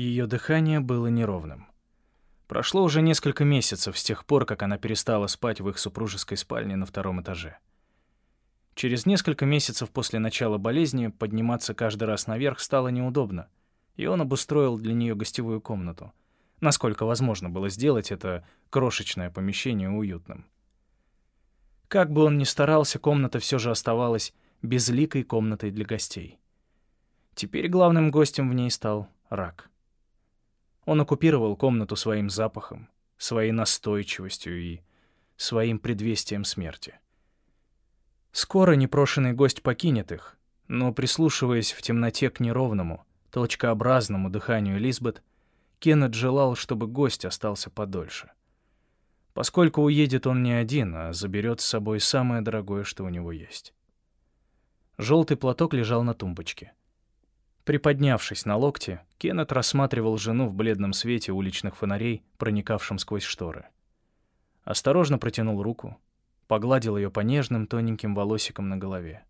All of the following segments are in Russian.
Ее дыхание было неровным. Прошло уже несколько месяцев с тех пор, как она перестала спать в их супружеской спальне на втором этаже. Через несколько месяцев после начала болезни подниматься каждый раз наверх стало неудобно, и он обустроил для нее гостевую комнату. Насколько возможно было сделать это крошечное помещение уютным. Как бы он ни старался, комната все же оставалась безликой комнатой для гостей. Теперь главным гостем в ней стал рак. Он оккупировал комнату своим запахом, своей настойчивостью и своим предвестием смерти. Скоро непрошенный гость покинет их, но, прислушиваясь в темноте к неровному, толчкообразному дыханию Лизбет, Кеннет желал, чтобы гость остался подольше. Поскольку уедет он не один, а заберет с собой самое дорогое, что у него есть. Желтый платок лежал на тумбочке. Приподнявшись на локте, Кеннет рассматривал жену в бледном свете уличных фонарей, проникавшем сквозь шторы. Осторожно протянул руку, погладил ее по нежным тоненьким волосикам на голове.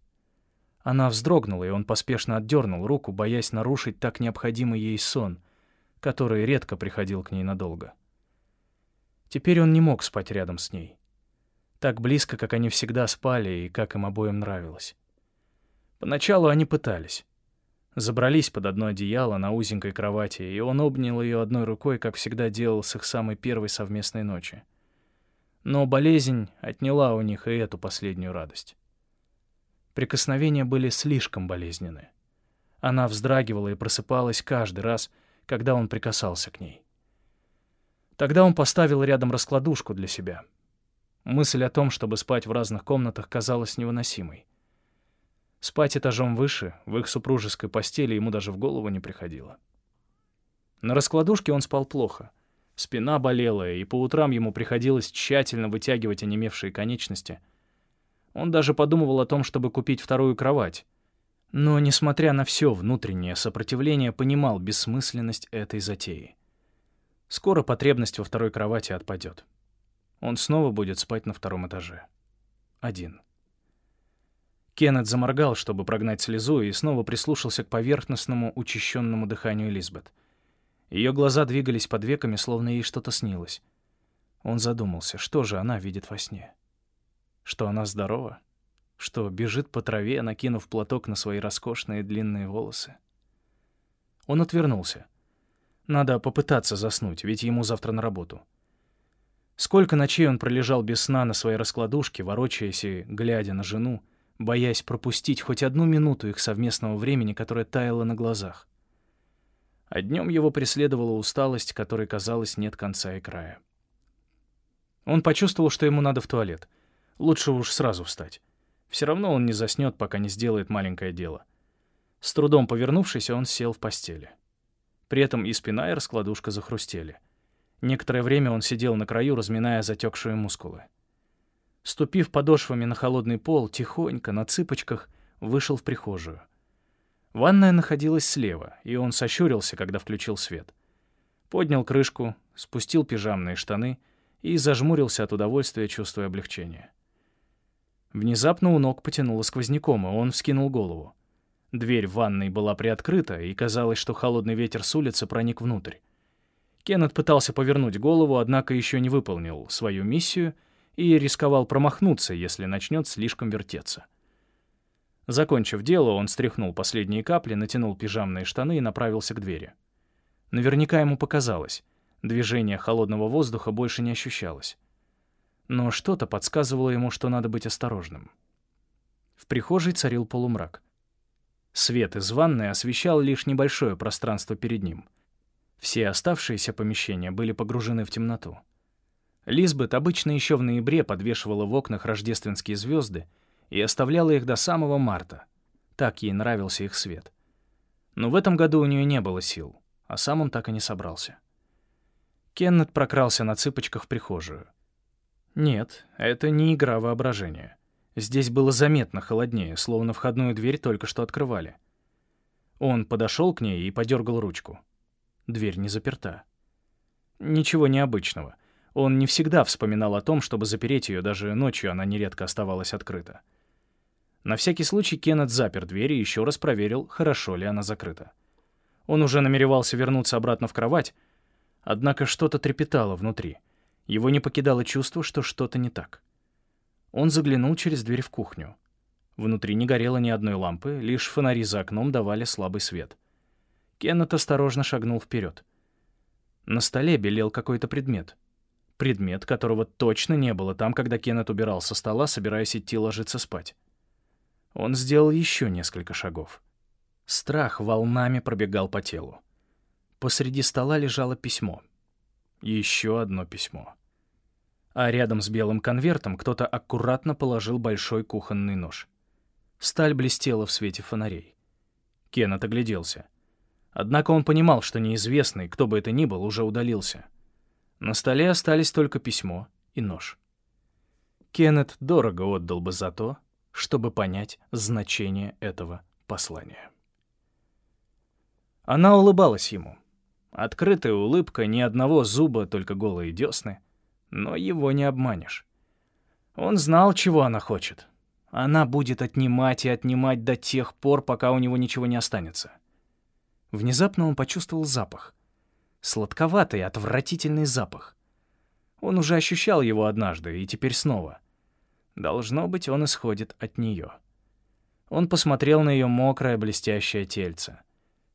Она вздрогнула, и он поспешно отдернул руку, боясь нарушить так необходимый ей сон, который редко приходил к ней надолго. Теперь он не мог спать рядом с ней. Так близко, как они всегда спали и как им обоим нравилось. Поначалу они пытались. Забрались под одно одеяло на узенькой кровати, и он обнял ее одной рукой, как всегда делал с их самой первой совместной ночи. Но болезнь отняла у них и эту последнюю радость. Прикосновения были слишком болезненны. Она вздрагивала и просыпалась каждый раз, когда он прикасался к ней. Тогда он поставил рядом раскладушку для себя. Мысль о том, чтобы спать в разных комнатах, казалась невыносимой. Спать этажом выше, в их супружеской постели, ему даже в голову не приходило. На раскладушке он спал плохо — Спина болела, и по утрам ему приходилось тщательно вытягивать онемевшие конечности. Он даже подумывал о том, чтобы купить вторую кровать. Но, несмотря на все внутреннее сопротивление, понимал бессмысленность этой затеи. Скоро потребность во второй кровати отпадет. Он снова будет спать на втором этаже. Один. Кеннет заморгал, чтобы прогнать слезу, и снова прислушался к поверхностному, учащенному дыханию Лизбет. Ее глаза двигались под веками, словно ей что-то снилось. Он задумался, что же она видит во сне? Что она здорова? Что бежит по траве, накинув платок на свои роскошные длинные волосы? Он отвернулся. Надо попытаться заснуть, ведь ему завтра на работу. Сколько ночей он пролежал без сна на своей раскладушке, ворочаясь и глядя на жену, боясь пропустить хоть одну минуту их совместного времени, которое таяло на глазах а днем его преследовала усталость, которой, казалось, нет конца и края. Он почувствовал, что ему надо в туалет. Лучше уж сразу встать. Все равно он не заснет, пока не сделает маленькое дело. С трудом повернувшись, он сел в постели. При этом и спина, и раскладушка захрустели. Некоторое время он сидел на краю, разминая затекшие мускулы. Ступив подошвами на холодный пол, тихонько, на цыпочках, вышел в прихожую. Ванная находилась слева, и он сощурился, когда включил свет. Поднял крышку, спустил пижамные штаны и зажмурился от удовольствия, чувствуя облегчение. Внезапно у ног потянуло сквозняком, и он вскинул голову. Дверь в ванной была приоткрыта, и казалось, что холодный ветер с улицы проник внутрь. Кеннет пытался повернуть голову, однако еще не выполнил свою миссию и рисковал промахнуться, если начнет слишком вертеться. Закончив дело, он стряхнул последние капли, натянул пижамные штаны и направился к двери. Наверняка ему показалось. Движение холодного воздуха больше не ощущалось. Но что-то подсказывало ему, что надо быть осторожным. В прихожей царил полумрак. Свет из ванной освещал лишь небольшое пространство перед ним. Все оставшиеся помещения были погружены в темноту. Лизбет обычно еще в ноябре подвешивала в окнах рождественские звезды и оставляла их до самого марта. Так ей нравился их свет. Но в этом году у нее не было сил, а сам он так и не собрался. Кеннет прокрался на цыпочках в прихожую. Нет, это не игра воображения. Здесь было заметно холоднее, словно входную дверь только что открывали. Он подошел к ней и подергал ручку. Дверь не заперта. Ничего необычного. Он не всегда вспоминал о том, чтобы запереть ее, даже ночью она нередко оставалась открыта. На всякий случай Кеннет запер дверь и еще раз проверил, хорошо ли она закрыта. Он уже намеревался вернуться обратно в кровать, однако что-то трепетало внутри. Его не покидало чувство, что что-то не так. Он заглянул через дверь в кухню. Внутри не горело ни одной лампы, лишь фонари за окном давали слабый свет. Кеннет осторожно шагнул вперед. На столе белел какой-то предмет. Предмет, которого точно не было там, когда Кеннет убирал со стола, собираясь идти ложиться спать. Он сделал еще несколько шагов. Страх волнами пробегал по телу. Посреди стола лежало письмо. Еще одно письмо. А рядом с белым конвертом кто-то аккуратно положил большой кухонный нож. Сталь блестела в свете фонарей. Кеннет огляделся. Однако он понимал, что неизвестный, кто бы это ни был, уже удалился. На столе остались только письмо и нож. Кеннет дорого отдал бы за то, чтобы понять значение этого послания. Она улыбалась ему. Открытая улыбка, ни одного зуба, только голые десны. Но его не обманешь. Он знал, чего она хочет. Она будет отнимать и отнимать до тех пор, пока у него ничего не останется. Внезапно он почувствовал запах. Сладковатый, отвратительный запах. Он уже ощущал его однажды, и теперь снова. Должно быть, он исходит от нее. Он посмотрел на ее мокрое блестящее тельце.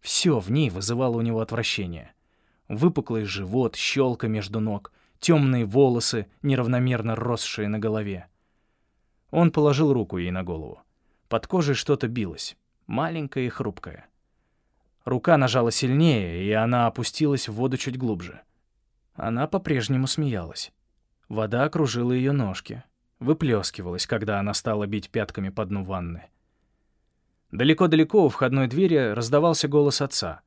Все в ней вызывало у него отвращение. Выпуклый живот, щелка между ног, темные волосы, неравномерно росшие на голове. Он положил руку ей на голову. Под кожей что-то билось, маленькое и хрупкое. Рука нажала сильнее, и она опустилась в воду чуть глубже. Она по-прежнему смеялась. Вода окружила ее ножки, выплескивалась, когда она стала бить пятками по дну ванны. Далеко-далеко у входной двери раздавался голос отца.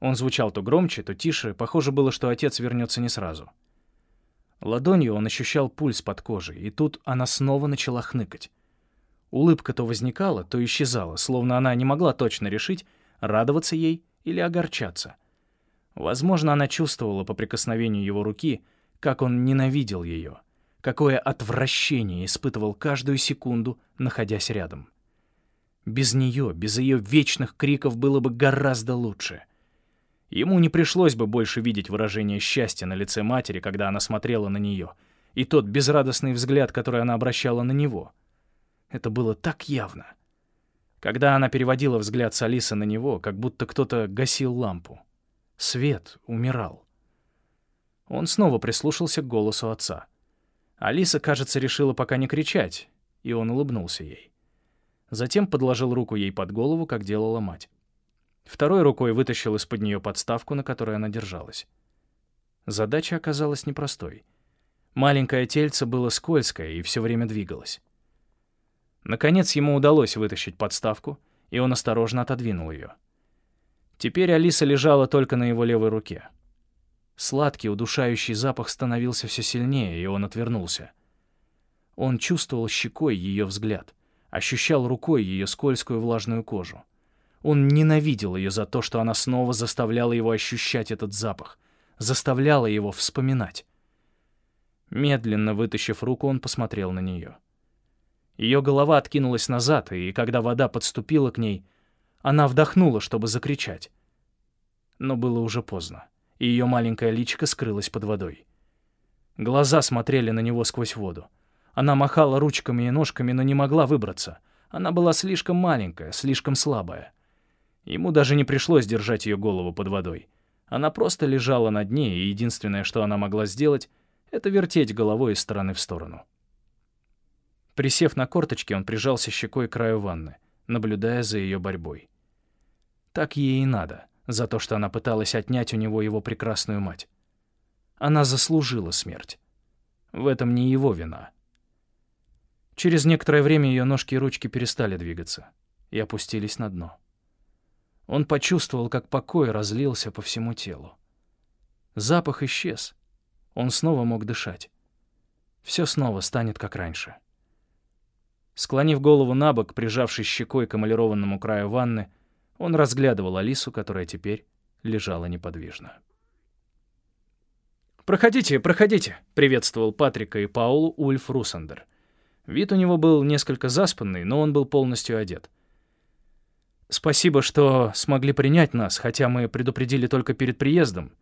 Он звучал то громче, то тише, похоже было, что отец вернется не сразу. Ладонью он ощущал пульс под кожей, и тут она снова начала хныкать. Улыбка то возникала, то исчезала, словно она не могла точно решить, радоваться ей или огорчаться. Возможно, она чувствовала по прикосновению его руки, как он ненавидел ее, какое отвращение испытывал каждую секунду, находясь рядом. Без нее, без ее вечных криков было бы гораздо лучше. Ему не пришлось бы больше видеть выражение счастья на лице матери, когда она смотрела на нее, и тот безрадостный взгляд, который она обращала на него. Это было так явно. Когда она переводила взгляд с Алисы на него, как будто кто-то гасил лампу. Свет умирал. Он снова прислушался к голосу отца. Алиса, кажется, решила пока не кричать, и он улыбнулся ей. Затем подложил руку ей под голову, как делала мать. Второй рукой вытащил из-под нее подставку, на которой она держалась. Задача оказалась непростой. Маленькое тельце было скользкое и все время двигалось. Наконец ему удалось вытащить подставку, и он осторожно отодвинул ее. Теперь Алиса лежала только на его левой руке. Сладкий, удушающий запах становился все сильнее, и он отвернулся. Он чувствовал щекой ее взгляд, ощущал рукой ее скользкую влажную кожу. Он ненавидел ее за то, что она снова заставляла его ощущать этот запах, заставляла его вспоминать. Медленно вытащив руку, он посмотрел на нее. Ее голова откинулась назад, и когда вода подступила к ней, она вдохнула, чтобы закричать. Но было уже поздно, и ее маленькое личико скрылось под водой. Глаза смотрели на него сквозь воду. Она махала ручками и ножками, но не могла выбраться. Она была слишком маленькая, слишком слабая. Ему даже не пришлось держать ее голову под водой. Она просто лежала на дне, и единственное, что она могла сделать, это вертеть головой из стороны в сторону. Присев на корточки, он прижался щекой к краю ванны, наблюдая за ее борьбой. Так ей и надо, за то, что она пыталась отнять у него его прекрасную мать. Она заслужила смерть. В этом не его вина. Через некоторое время ее ножки и ручки перестали двигаться и опустились на дно. Он почувствовал, как покой разлился по всему телу. Запах исчез. Он снова мог дышать. Все снова станет как раньше. Склонив голову на бок, прижавшись щекой к эмалированному краю ванны, он разглядывал Алису, которая теперь лежала неподвижно. «Проходите, проходите», — приветствовал Патрика и Паулу Ульф Русандер. Вид у него был несколько заспанный, но он был полностью одет. Спасибо, что смогли принять нас, хотя мы предупредили только перед приездом.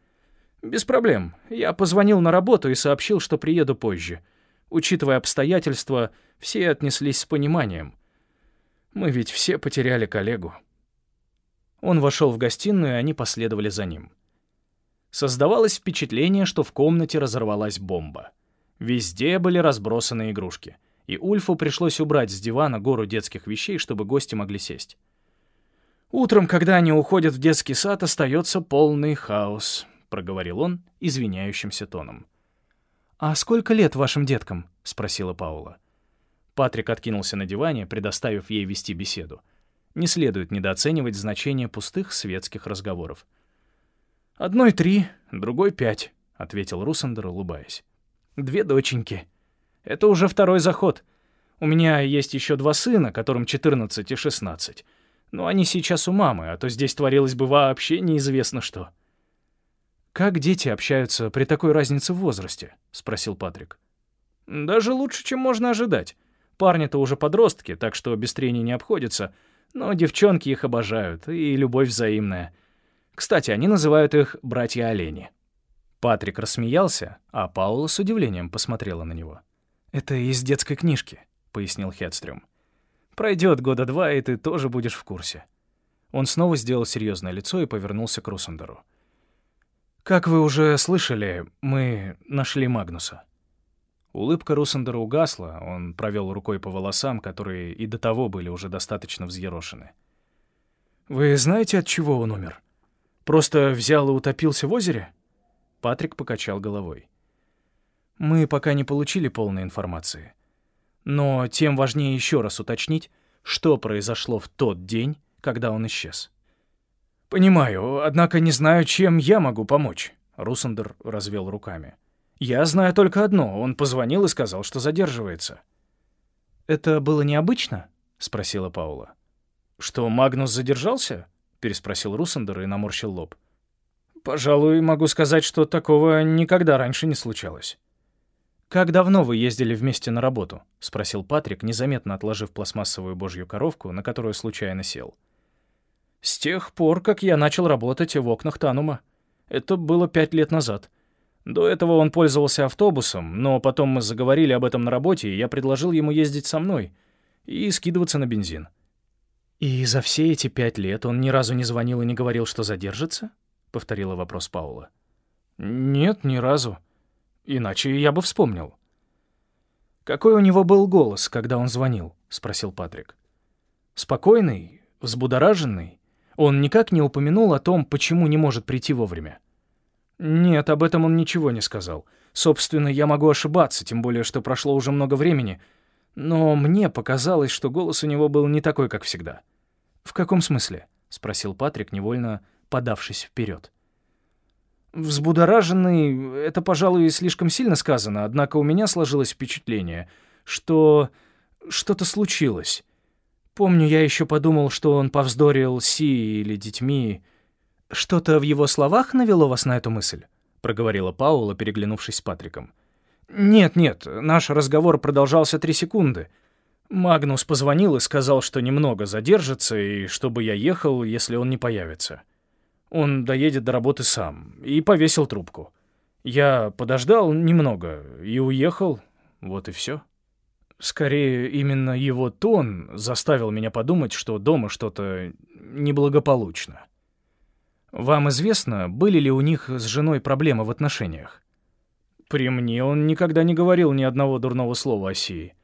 Без проблем. Я позвонил на работу и сообщил, что приеду позже. Учитывая обстоятельства, все отнеслись с пониманием. Мы ведь все потеряли коллегу. Он вошел в гостиную, и они последовали за ним. Создавалось впечатление, что в комнате разорвалась бомба. Везде были разбросаны игрушки, и Ульфу пришлось убрать с дивана гору детских вещей, чтобы гости могли сесть. Утром, когда они уходят в детский сад, остается полный хаос. — проговорил он извиняющимся тоном. «А сколько лет вашим деткам?» — спросила Паула. Патрик откинулся на диване, предоставив ей вести беседу. Не следует недооценивать значение пустых светских разговоров. «Одной три, другой пять», — ответил Русандер, улыбаясь. «Две доченьки. Это уже второй заход. У меня есть еще два сына, которым 14 и 16. Но они сейчас у мамы, а то здесь творилось бы вообще неизвестно что». «Как дети общаются при такой разнице в возрасте?» — спросил Патрик. «Даже лучше, чем можно ожидать. Парни-то уже подростки, так что без трений не обходится, но девчонки их обожают, и любовь взаимная. Кстати, они называют их «братья-олени». Патрик рассмеялся, а Паула с удивлением посмотрела на него. «Это из детской книжки», — пояснил Хедстрюм. «Пройдет года два, и ты тоже будешь в курсе». Он снова сделал серьезное лицо и повернулся к Русандеру. «Как вы уже слышали, мы нашли Магнуса». Улыбка Русендера угасла, он провел рукой по волосам, которые и до того были уже достаточно взъерошены. «Вы знаете, от чего он умер? Просто взял и утопился в озере?» Патрик покачал головой. «Мы пока не получили полной информации. Но тем важнее еще раз уточнить, что произошло в тот день, когда он исчез». «Понимаю, однако не знаю, чем я могу помочь», — Русандер развел руками. «Я знаю только одно. Он позвонил и сказал, что задерживается». «Это было необычно?» — спросила Паула. «Что, Магнус задержался?» — переспросил Русандер и наморщил лоб. «Пожалуй, могу сказать, что такого никогда раньше не случалось». «Как давно вы ездили вместе на работу?» — спросил Патрик, незаметно отложив пластмассовую божью коровку, на которую случайно сел. С тех пор, как я начал работать в окнах Танума. Это было пять лет назад. До этого он пользовался автобусом, но потом мы заговорили об этом на работе, и я предложил ему ездить со мной и скидываться на бензин. «И за все эти пять лет он ни разу не звонил и не говорил, что задержится?» — повторила вопрос Паула. «Нет, ни разу. Иначе я бы вспомнил». «Какой у него был голос, когда он звонил?» — спросил Патрик. «Спокойный? Взбудораженный? Он никак не упомянул о том, почему не может прийти вовремя. Нет, об этом он ничего не сказал. Собственно, я могу ошибаться, тем более, что прошло уже много времени. Но мне показалось, что голос у него был не такой, как всегда. «В каком смысле?» — спросил Патрик, невольно подавшись вперед. «Взбудораженный — это, пожалуй, слишком сильно сказано, однако у меня сложилось впечатление, что что-то случилось. Помню, я еще подумал, что он повздорил Си или детьми. Что-то в его словах навело вас на эту мысль? проговорила Паула, переглянувшись с Патриком. Нет, нет, наш разговор продолжался три секунды. Магнус позвонил и сказал, что немного задержится и чтобы я ехал, если он не появится. Он доедет до работы сам и повесил трубку. Я подождал немного и уехал. Вот и все. Скорее, именно его тон заставил меня подумать, что дома что-то неблагополучно. Вам известно, были ли у них с женой проблемы в отношениях? При мне он никогда не говорил ни одного дурного слова о Сии.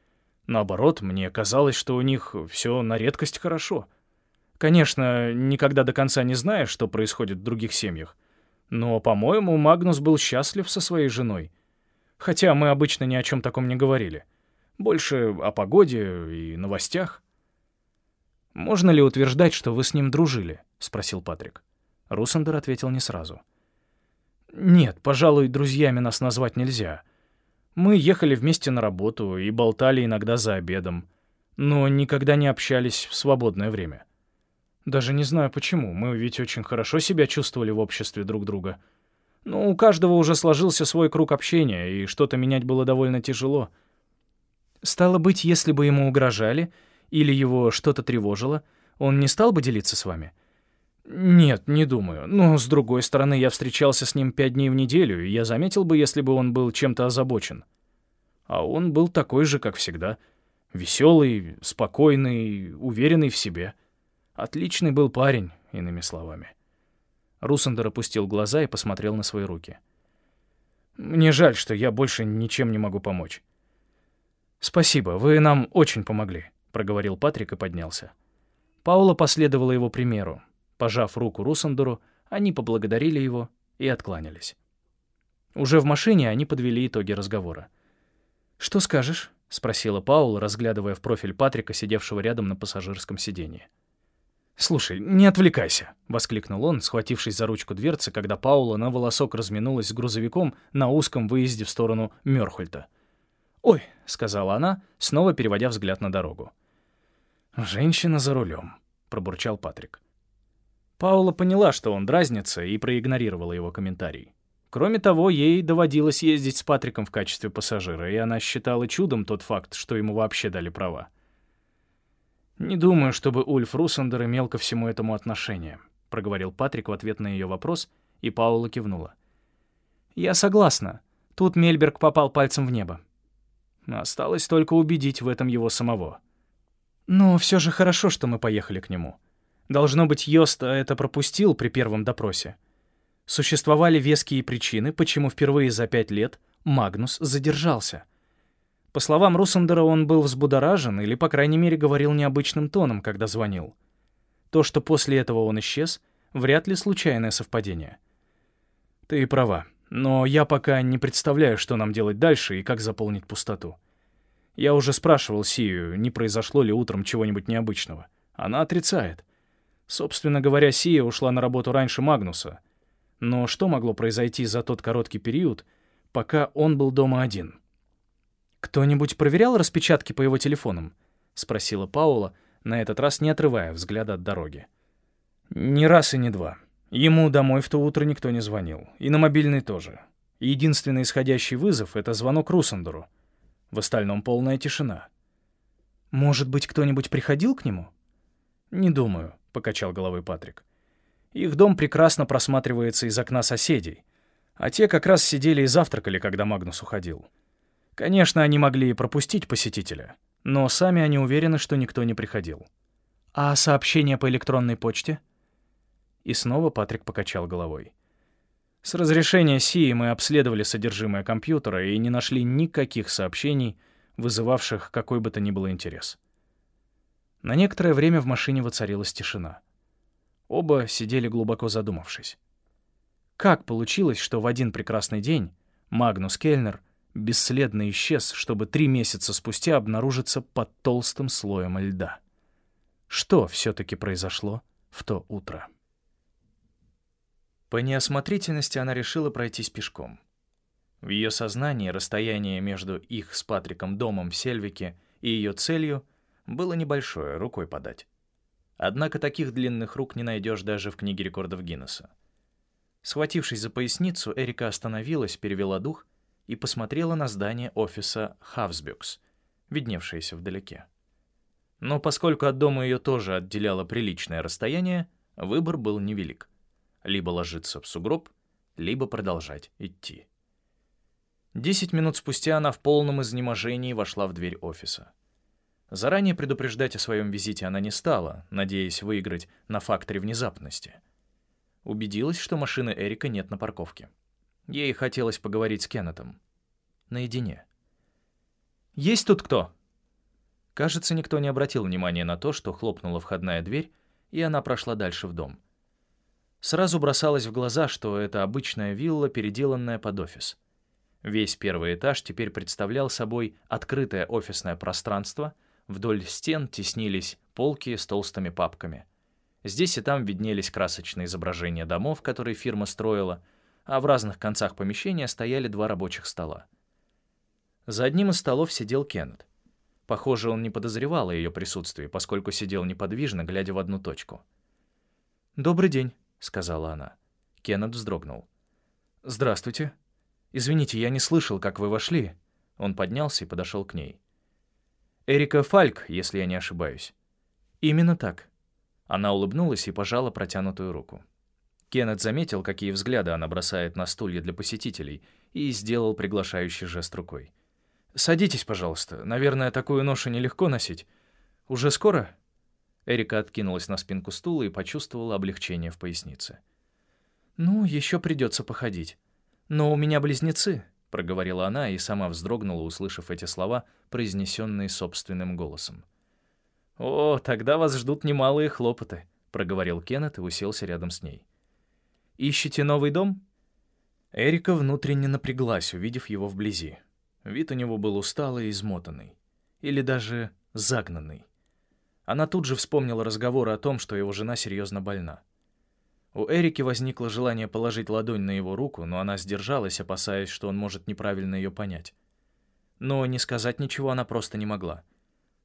Наоборот, мне казалось, что у них все на редкость хорошо. Конечно, никогда до конца не знаешь, что происходит в других семьях. Но, по-моему, Магнус был счастлив со своей женой. Хотя мы обычно ни о чем таком не говорили. Больше о погоде и новостях. «Можно ли утверждать, что вы с ним дружили?» — спросил Патрик. Русандер ответил не сразу. «Нет, пожалуй, друзьями нас назвать нельзя. Мы ехали вместе на работу и болтали иногда за обедом, но никогда не общались в свободное время. Даже не знаю почему, мы ведь очень хорошо себя чувствовали в обществе друг друга. Но у каждого уже сложился свой круг общения, и что-то менять было довольно тяжело — Стало быть, если бы ему угрожали или его что-то тревожило, Он не стал бы делиться с вами?» «Нет, не думаю. Но, с другой стороны, я встречался с ним пять дней в неделю, и я заметил бы, если бы он был чем-то озабочен. А он был такой же, как всегда. Веселый, спокойный, уверенный в себе. Отличный был парень, иными словами». Русандер опустил глаза и посмотрел на свои руки. «Мне жаль, что я больше ничем не могу помочь». «Спасибо, вы нам очень помогли», — проговорил Патрик и поднялся. Паула последовала его примеру. Пожав руку Русандеру, они поблагодарили его и откланялись. Уже в машине они подвели итоги разговора. «Что скажешь?» — спросила Паула, разглядывая в профиль Патрика, сидевшего рядом на пассажирском сиденье. «Слушай, не отвлекайся!» — воскликнул он, схватившись за ручку дверцы, когда Паула на волосок разминулась с грузовиком на узком выезде в сторону Мёрхольта. «Ой», — сказала она, снова переводя взгляд на дорогу. «Женщина за рулем», — пробурчал Патрик. Паула поняла, что он дразнится, и проигнорировала его комментарий. Кроме того, ей доводилось ездить с Патриком в качестве пассажира, и она считала чудом тот факт, что ему вообще дали права. «Не думаю, чтобы Ульф Русандер имел ко всему этому отношение», — проговорил Патрик в ответ на ее вопрос, и Паула кивнула. «Я согласна. Тут Мельберг попал пальцем в небо. Осталось только убедить в этом его самого. Но все же хорошо, что мы поехали к нему. Должно быть, Йост это пропустил при первом допросе. Существовали веские причины, почему впервые за пять лет Магнус задержался — по словам Русандера, он был взбудоражен или, по крайней мере, говорил необычным тоном, когда звонил. То, что после этого он исчез, вряд ли случайное совпадение. Ты права, но я пока не представляю, что нам делать дальше и как заполнить пустоту. Я уже спрашивал Сию, не произошло ли утром чего-нибудь необычного. Она отрицает. Собственно говоря, Сия ушла на работу раньше Магнуса. Но что могло произойти за тот короткий период, пока он был дома один? «Кто-нибудь проверял распечатки по его телефонам?» — спросила Паула, на этот раз не отрывая взгляда от дороги. «Ни раз и не два. Ему домой в то утро никто не звонил. И на мобильный тоже. Единственный исходящий вызов — это звонок Русандеру. В остальном полная тишина». «Может быть, кто-нибудь приходил к нему?» «Не думаю», — покачал головой Патрик. «Их дом прекрасно просматривается из окна соседей, а те как раз сидели и завтракали, когда Магнус уходил». Конечно, они могли и пропустить посетителя, но сами они уверены, что никто не приходил. «А сообщения по электронной почте?» И снова Патрик покачал головой. С разрешения Сии мы обследовали содержимое компьютера и не нашли никаких сообщений, вызывавших какой бы то ни было интерес. На некоторое время в машине воцарилась тишина. Оба сидели глубоко задумавшись. Как получилось, что в один прекрасный день Магнус Кельнер — бесследно исчез, чтобы три месяца спустя обнаружиться под толстым слоем льда. Что все-таки произошло в то утро? По неосмотрительности она решила пройтись пешком. В ее сознании расстояние между их с Патриком домом в Сельвике и ее целью было небольшое, рукой подать. Однако таких длинных рук не найдешь даже в книге рекордов Гиннесса. Схватившись за поясницу, Эрика остановилась, перевела дух и посмотрела на здание офиса Хавсбюкс, видневшееся вдалеке. Но поскольку от дома ее тоже отделяло приличное расстояние, выбор был невелик. Либо ложиться в сугроб, либо продолжать идти. Десять минут спустя она в полном изнеможении вошла в дверь офиса. Заранее предупреждать о своем визите она не стала, надеясь выиграть на факторе внезапности. Убедилась, что машины Эрика нет на парковке. Ей хотелось поговорить с Кеннетом. Наедине. «Есть тут кто?» Кажется, никто не обратил внимания на то, что хлопнула входная дверь, и она прошла дальше в дом. Сразу бросалось в глаза, что это обычная вилла, переделанная под офис. Весь первый этаж теперь представлял собой открытое офисное пространство, вдоль стен теснились полки с толстыми папками. Здесь и там виднелись красочные изображения домов, которые фирма строила — а в разных концах помещения стояли два рабочих стола. За одним из столов сидел Кеннет. Похоже, он не подозревал о ее присутствии, поскольку сидел неподвижно, глядя в одну точку. «Добрый день», — сказала она. Кеннет вздрогнул. «Здравствуйте. Извините, я не слышал, как вы вошли». Он поднялся и подошел к ней. «Эрика Фальк, если я не ошибаюсь». «Именно так». Она улыбнулась и пожала протянутую руку. Кеннет заметил, какие взгляды она бросает на стулья для посетителей, и сделал приглашающий жест рукой. «Садитесь, пожалуйста. Наверное, такую ношу нелегко носить. Уже скоро?» Эрика откинулась на спинку стула и почувствовала облегчение в пояснице. «Ну, еще придется походить. Но у меня близнецы», — проговорила она и сама вздрогнула, услышав эти слова, произнесенные собственным голосом. «О, тогда вас ждут немалые хлопоты», — проговорил Кеннет и уселся рядом с ней. «Ищете новый дом?» Эрика внутренне напряглась, увидев его вблизи. Вид у него был усталый и измотанный. Или даже загнанный. Она тут же вспомнила разговоры о том, что его жена серьезно больна. У Эрики возникло желание положить ладонь на его руку, но она сдержалась, опасаясь, что он может неправильно ее понять. Но не сказать ничего она просто не могла.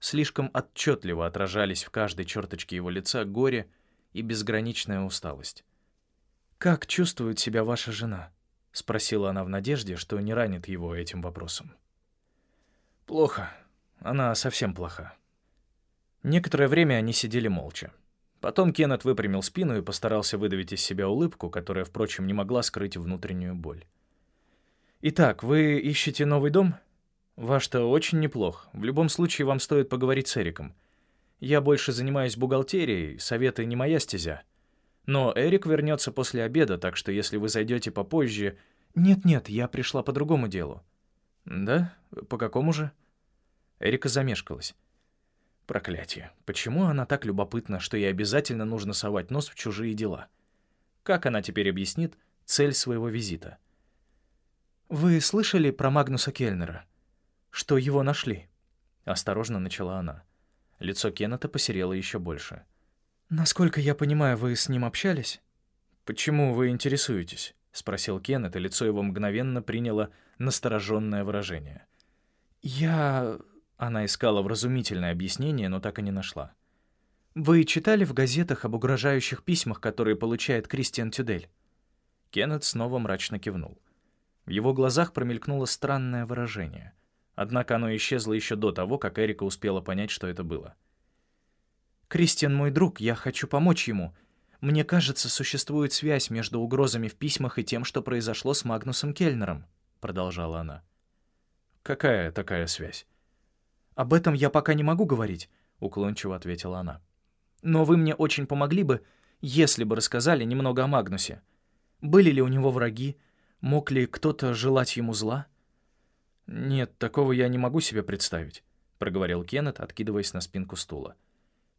Слишком отчетливо отражались в каждой черточке его лица горе и безграничная усталость. «Как чувствует себя ваша жена?» — спросила она в надежде, что не ранит его этим вопросом. «Плохо. Она совсем плоха». Некоторое время они сидели молча. Потом Кеннет выпрямил спину и постарался выдавить из себя улыбку, которая, впрочем, не могла скрыть внутреннюю боль. «Итак, вы ищете новый дом? Ваш-то очень неплох. В любом случае, вам стоит поговорить с Эриком. Я больше занимаюсь бухгалтерией, советы не моя стезя. Но Эрик вернется после обеда, так что если вы зайдете попозже... Нет-нет, я пришла по другому делу. Да? По какому же? Эрика замешкалась. Проклятие. Почему она так любопытна, что ей обязательно нужно совать нос в чужие дела? Как она теперь объяснит цель своего визита? «Вы слышали про Магнуса Кельнера? Что его нашли?» Осторожно начала она. Лицо Кеннета посерело еще больше. «Насколько я понимаю, вы с ним общались?» «Почему вы интересуетесь?» — спросил Кеннет, и лицо его мгновенно приняло настороженное выражение. «Я...» Она искала вразумительное объяснение, но так и не нашла. «Вы читали в газетах об угрожающих письмах, которые получает Кристиан Тюдель?» Кеннет снова мрачно кивнул. В его глазах промелькнуло странное выражение. Однако оно исчезло еще до того, как Эрика успела понять, что это было. «Кристиан мой друг, я хочу помочь ему. Мне кажется, существует связь между угрозами в письмах и тем, что произошло с Магнусом Кельнером», — продолжала она. «Какая такая связь?» «Об этом я пока не могу говорить», — уклончиво ответила она. «Но вы мне очень помогли бы, если бы рассказали немного о Магнусе. Были ли у него враги? Мог ли кто-то желать ему зла?» «Нет, такого я не могу себе представить», — проговорил Кеннет, откидываясь на спинку стула.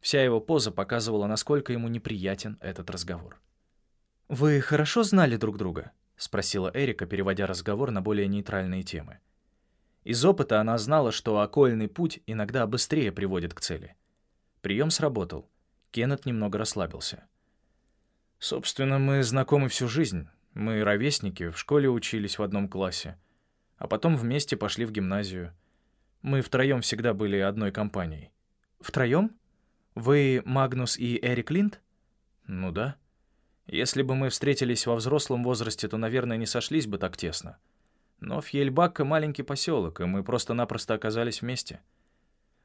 Вся его поза показывала, насколько ему неприятен этот разговор. «Вы хорошо знали друг друга?» — спросила Эрика, переводя разговор на более нейтральные темы. Из опыта она знала, что окольный путь иногда быстрее приводит к цели. Прием сработал. Кеннет немного расслабился. «Собственно, мы знакомы всю жизнь. Мы ровесники, в школе учились в одном классе. А потом вместе пошли в гимназию. Мы втроем всегда были одной компанией». «Втроем? Вы Магнус и Эрик Линд?» «Ну да. Если бы мы встретились во взрослом возрасте, то, наверное, не сошлись бы так тесно». Но Фьельбакка — маленький поселок, и мы просто-напросто оказались вместе.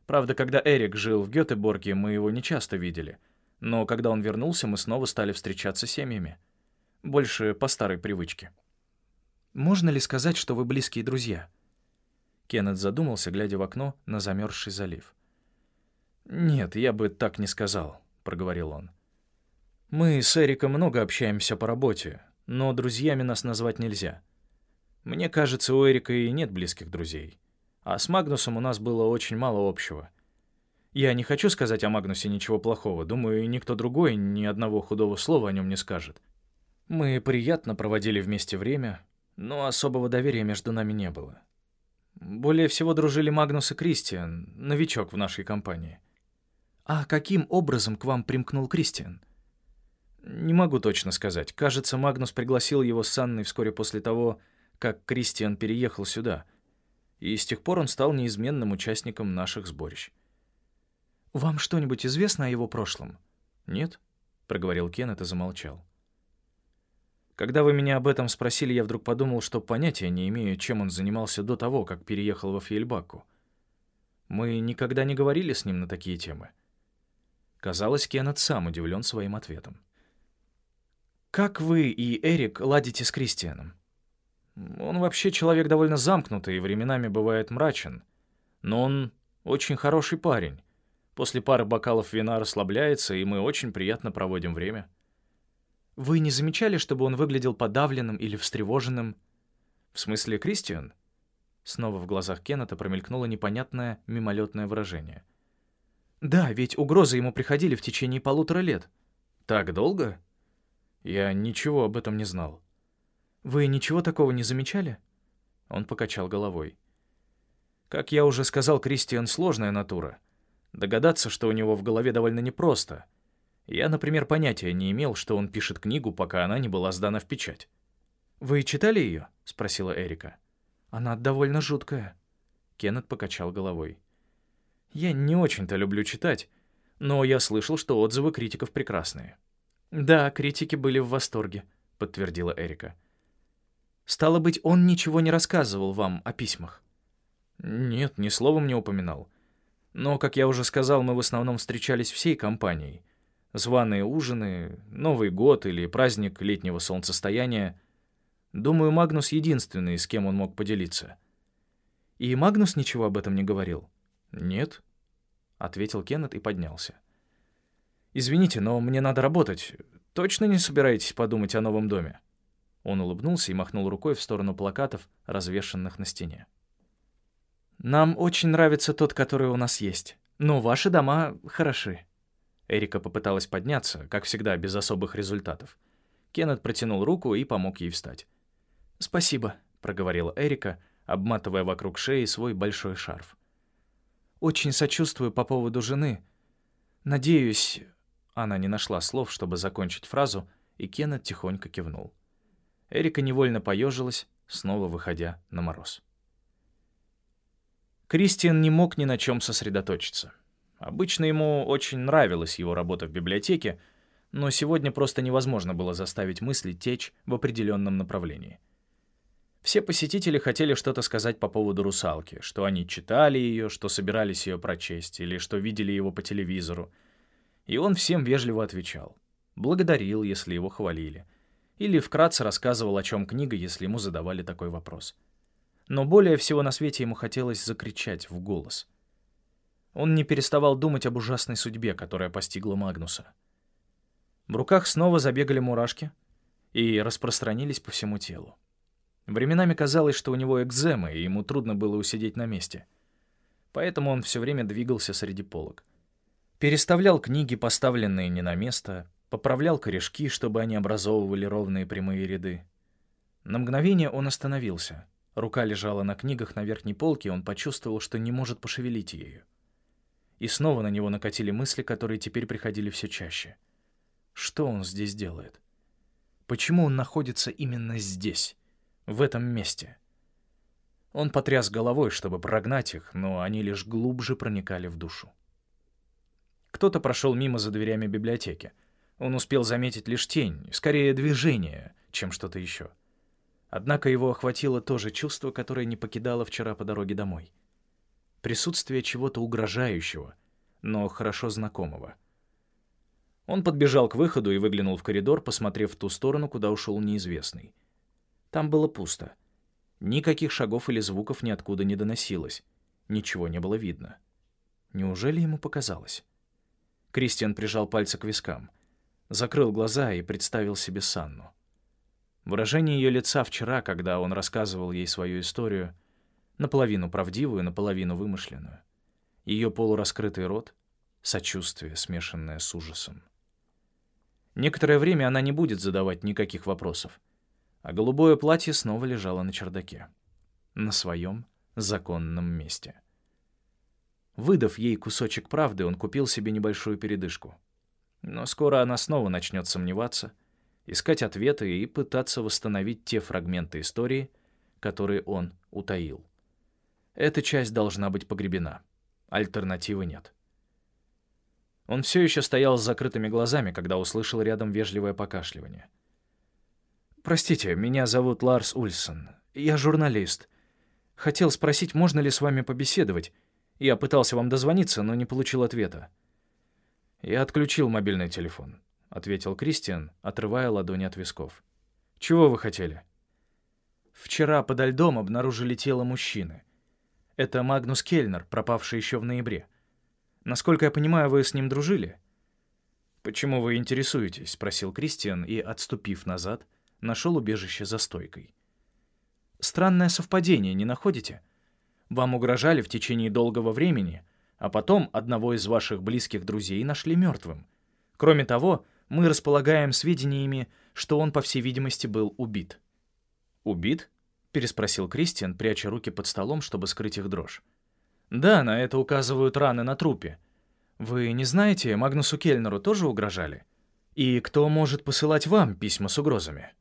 Правда, когда Эрик жил в Гетеборге, мы его не часто видели. Но когда он вернулся, мы снова стали встречаться семьями. Больше по старой привычке. «Можно ли сказать, что вы близкие друзья?» Кеннет задумался, глядя в окно на замерзший залив. «Нет, я бы так не сказал», — проговорил он. «Мы с Эриком много общаемся по работе, но друзьями нас назвать нельзя». Мне кажется, у Эрика и нет близких друзей. А с Магнусом у нас было очень мало общего. Я не хочу сказать о Магнусе ничего плохого. Думаю, никто другой ни одного худого слова о нем не скажет. Мы приятно проводили вместе время, но особого доверия между нами не было. Более всего дружили Магнус и Кристиан, новичок в нашей компании. А каким образом к вам примкнул Кристиан? Не могу точно сказать. Кажется, Магнус пригласил его с Анной вскоре после того, как Кристиан переехал сюда, и с тех пор он стал неизменным участником наших сборищ. «Вам что-нибудь известно о его прошлом?» «Нет», — проговорил Кеннет и замолчал. Когда вы меня об этом спросили, я вдруг подумал, что понятия не имею, чем он занимался до того, как переехал во Фейельбаку. Мы никогда не говорили с ним на такие темы. Казалось, Кеннет сам удивлен своим ответом. «Как вы и Эрик ладите с Кристианом?» «Он вообще человек довольно замкнутый и временами бывает мрачен. Но он очень хороший парень. После пары бокалов вина расслабляется, и мы очень приятно проводим время». «Вы не замечали, чтобы он выглядел подавленным или встревоженным?» «В смысле, Кристиан?» Снова в глазах Кеннета промелькнуло непонятное мимолетное выражение. «Да, ведь угрозы ему приходили в течение полутора лет». «Так долго?» «Я ничего об этом не знал». «Вы ничего такого не замечали?» Он покачал головой. «Как я уже сказал, Кристиан — сложная натура. Догадаться, что у него в голове довольно непросто. Я, например, понятия не имел, что он пишет книгу, пока она не была сдана в печать. «Вы читали ее?» — спросила Эрика. «Она довольно жуткая». Кеннет покачал головой. «Я не очень-то люблю читать, но я слышал, что отзывы критиков прекрасные». «Да, критики были в восторге», — подтвердила Эрика. «Стало быть, он ничего не рассказывал вам о письмах?» «Нет, ни словом не упоминал. Но, как я уже сказал, мы в основном встречались всей компанией. Званые ужины, Новый год или праздник летнего солнцестояния. Думаю, Магнус единственный, с кем он мог поделиться. И Магнус ничего об этом не говорил? Нет, ответил Кеннет и поднялся. Извините, но мне надо работать. Точно не собираетесь подумать о новом доме? Он улыбнулся и махнул рукой в сторону плакатов, развешанных на стене. Нам очень нравится тот, который у нас есть. Но ваши дома хороши. Эрика попыталась подняться, как всегда, без особых результатов. Кеннет протянул руку и помог ей встать. «Спасибо», — проговорила Эрика, обматывая вокруг шеи свой большой шарф. «Очень сочувствую по поводу жены. Надеюсь...» Она не нашла слов, чтобы закончить фразу, и Кеннет тихонько кивнул. Эрика невольно поежилась, снова выходя на мороз. Кристиан не мог ни на чем сосредоточиться. Обычно ему очень нравилась его работа в библиотеке, но сегодня просто невозможно было заставить мысли течь в определенном направлении. Все посетители хотели что-то сказать по поводу «Русалки», что они читали ее, что собирались ее прочесть, или что видели его по телевизору. И он всем вежливо отвечал. Благодарил, если его хвалили. Или вкратце рассказывал, о чем книга, если ему задавали такой вопрос. Но более всего на свете ему хотелось закричать в голос. Он не переставал думать об ужасной судьбе, которая постигла Магнуса. В руках снова забегали мурашки и распространились по всему телу. Временами казалось, что у него экзема, и ему трудно было усидеть на месте. Поэтому он все время двигался среди полок. Переставлял книги, поставленные не на место, поправлял корешки, чтобы они образовывали ровные прямые ряды. На мгновение он остановился. Рука лежала на книгах на верхней полке, он почувствовал, что не может пошевелить ею. И снова на него накатили мысли, которые теперь приходили все чаще. Что он здесь делает? Почему он находится именно здесь? в этом месте. Он потряс головой, чтобы прогнать их, но они лишь глубже проникали в душу. Кто-то прошел мимо за дверями библиотеки. Он успел заметить лишь тень, скорее движение, чем что-то еще. Однако его охватило то же чувство, которое не покидало вчера по дороге домой. Присутствие чего-то угрожающего, но хорошо знакомого. Он подбежал к выходу и выглянул в коридор, посмотрев в ту сторону, куда ушел неизвестный — там было пусто. Никаких шагов или звуков ниоткуда не доносилось. Ничего не было видно. Неужели ему показалось? Кристиан прижал пальцы к вискам, закрыл глаза и представил себе Санну. Выражение ее лица вчера, когда он рассказывал ей свою историю, наполовину правдивую, наполовину вымышленную. Ее полураскрытый рот — сочувствие, смешанное с ужасом. Некоторое время она не будет задавать никаких вопросов а голубое платье снова лежало на чердаке. На своем законном месте. Выдав ей кусочек правды, он купил себе небольшую передышку. Но скоро она снова начнет сомневаться, искать ответы и пытаться восстановить те фрагменты истории, которые он утаил. Эта часть должна быть погребена. Альтернативы нет. Он все еще стоял с закрытыми глазами, когда услышал рядом вежливое покашливание — «Простите, меня зовут Ларс Ульсон. Я журналист. Хотел спросить, можно ли с вами побеседовать. Я пытался вам дозвониться, но не получил ответа». «Я отключил мобильный телефон», — ответил Кристиан, отрывая ладони от висков. «Чего вы хотели?» «Вчера подо льдом обнаружили тело мужчины. Это Магнус Кельнер, пропавший еще в ноябре. Насколько я понимаю, вы с ним дружили?» «Почему вы интересуетесь?» — спросил Кристиан и, отступив назад, нашел убежище за стойкой. «Странное совпадение, не находите? Вам угрожали в течение долгого времени, а потом одного из ваших близких друзей нашли мертвым. Кроме того, мы располагаем сведениями, что он, по всей видимости, был убит». «Убит?» — переспросил Кристиан, пряча руки под столом, чтобы скрыть их дрожь. «Да, на это указывают раны на трупе. Вы не знаете, Магнусу Кельнеру тоже угрожали? И кто может посылать вам письма с угрозами?»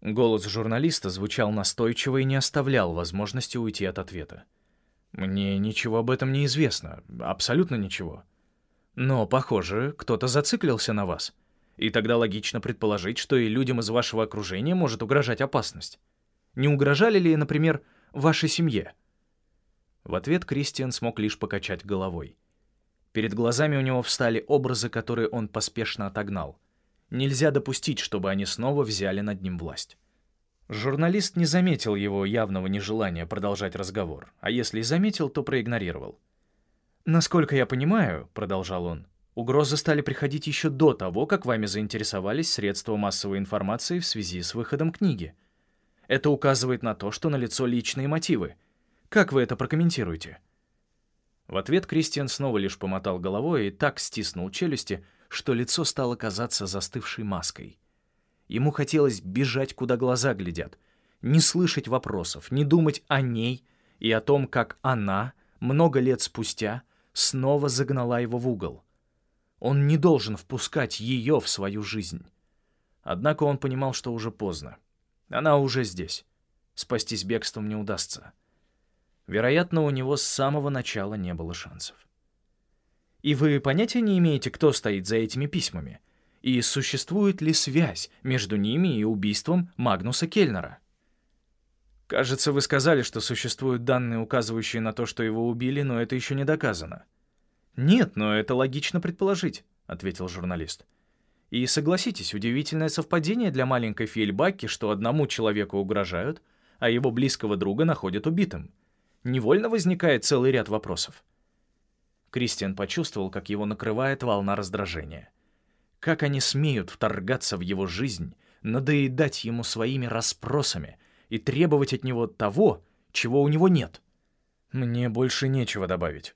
Голос журналиста звучал настойчиво и не оставлял возможности уйти от ответа. Мне ничего об этом не известно, абсолютно ничего. Но, похоже, кто-то зациклился на вас. И тогда логично предположить, что и людям из вашего окружения может угрожать опасность. Не угрожали ли, например, вашей семье? В ответ Кристиан смог лишь покачать головой. Перед глазами у него встали образы, которые он поспешно отогнал. Нельзя допустить, чтобы они снова взяли над ним власть. Журналист не заметил его явного нежелания продолжать разговор, а если и заметил, то проигнорировал. «Насколько я понимаю», — продолжал он, — «угрозы стали приходить еще до того, как вами заинтересовались средства массовой информации в связи с выходом книги. Это указывает на то, что налицо личные мотивы. Как вы это прокомментируете?» В ответ Кристиан снова лишь помотал головой и так стиснул челюсти, что лицо стало казаться застывшей маской. Ему хотелось бежать, куда глаза глядят, не слышать вопросов, не думать о ней и о том, как она, много лет спустя, снова загнала его в угол. Он не должен впускать ее в свою жизнь. Однако он понимал, что уже поздно. Она уже здесь. Спастись бегством не удастся. Вероятно, у него с самого начала не было шансов. И вы понятия не имеете, кто стоит за этими письмами? И существует ли связь между ними и убийством Магнуса Кельнера. Кажется, вы сказали, что существуют данные, указывающие на то, что его убили, но это еще не доказано. Нет, но это логично предположить, ответил журналист. И согласитесь, удивительное совпадение для маленькой Фельбаки, что одному человеку угрожают, а его близкого друга находят убитым. Невольно возникает целый ряд вопросов. Кристиан почувствовал, как его накрывает волна раздражения. Как они смеют вторгаться в его жизнь, надоедать ему своими расспросами и требовать от него того, чего у него нет? Мне больше нечего добавить.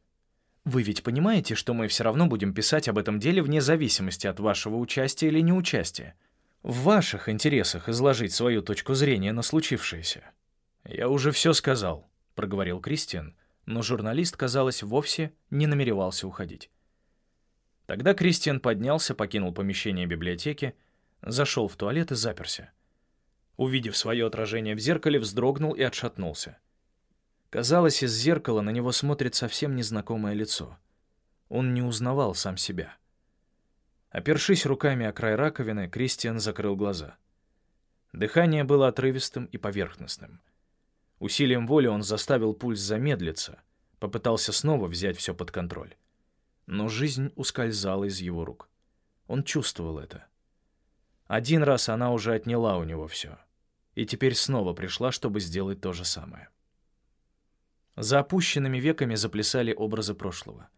Вы ведь понимаете, что мы все равно будем писать об этом деле вне зависимости от вашего участия или неучастия? В ваших интересах изложить свою точку зрения на случившееся. Я уже все сказал, проговорил Кристиан, но журналист, казалось, вовсе не намеревался уходить. Тогда Кристиан поднялся, покинул помещение библиотеки, зашел в туалет и заперся. Увидев свое отражение в зеркале, вздрогнул и отшатнулся. Казалось, из зеркала на него смотрит совсем незнакомое лицо. Он не узнавал сам себя. Опершись руками о край раковины, Кристиан закрыл глаза. Дыхание было отрывистым и поверхностным. Усилием воли он заставил пульс замедлиться, попытался снова взять все под контроль но жизнь ускользала из его рук. Он чувствовал это. Один раз она уже отняла у него все, и теперь снова пришла, чтобы сделать то же самое. За опущенными веками заплясали образы прошлого.